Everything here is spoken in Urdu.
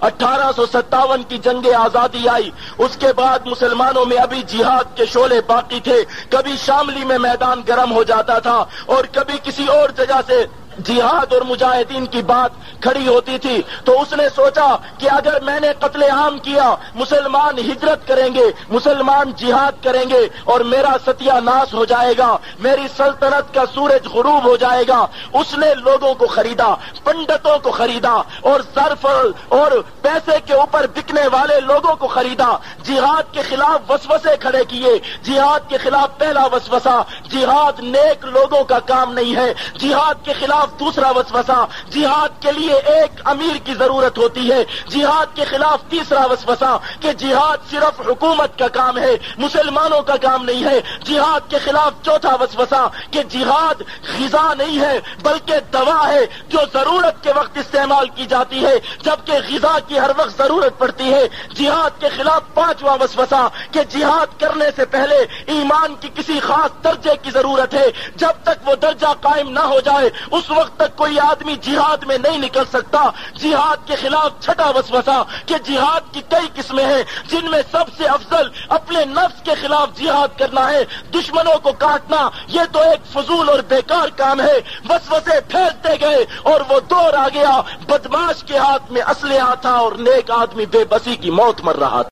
اٹھارہ سو ستاون کی جنگ آزادی آئی۔ اس کے بعد مسلمانوں میں ابھی جہاد کے شعلے باقی تھے۔ کبھی شاملی میں میدان گرم ہو جاتا تھا اور کبھی کسی اور جگہ سے جہاد اور مجاہدین کی بات کھڑی ہوتی تھی تو اس نے سوچا کہ اگر میں نے قتل عام کیا، مسلمان ہجرت کریں گے، مسلمان جہاد کریں گے اور میرا ستیہ ناس ہو جائے گا، میری سلطنت کا سورج غروب ہو جائے گا، اس نے لوگوں کو خریدا، پنڈتوں کو خریدا اور ظرف اور پیسے کے اوپر بکنے والے لوگوں کو خریدا۔ جہاد کے خلاف وسوسے کھڑے کیے، جہاد کے خلاف پہلا وسوسہ جہاد نیک لوگوں کا کام نہیں ہے۔ جہاد کے خلاف دوسرا وسوسہ، جہاد کے لیے ایک امیر کی ضرورت ہوتی ہے۔ جہاد کے خلاف تیسرا وسوسہ کہ جہاد صرف حکومت کا کام ہے، مسلمانوں کا کام نہیں ہے۔ جہاد کے خلاف چوتھا وسوسہ کہ جہاد غذا نہیں ہے، بلکہ دوا ہے جو ضرورت کے وقت استعمال کی جاتی ہے۔ جبکہ غذا کی ہر وقت ضرورت پڑتی ہے، جہاد کے خلاف پانچواں وسوسہ کہ جہاد کرنے سے پہلے ایمان کی کسی خاص درجے کی ضرورت ہے۔ جب تک وہ درجہ قائم نہ ہو جائے، اس وقت تک کوئی آدمی جہاد میں نہیں نکل سکتا۔ جہاد کے خلاف چھٹا وسوسہ کہ جہاد کی کئی قسمیں ہیں، جن میں سب سے افضل اپنے نفس کے خلاف جہاد کرنا ہے۔ دشمنوں کو کاٹنا، یہ تو ایک فضول اور بیکار کام ہے۔ وسوسے پھیلتے گئے اور وہ دور آ گیا۔ بدماش کے ہاتھ میں اسلحہ تھا اور نیک آدمی بے بسی کی موت مر رہا تھا۔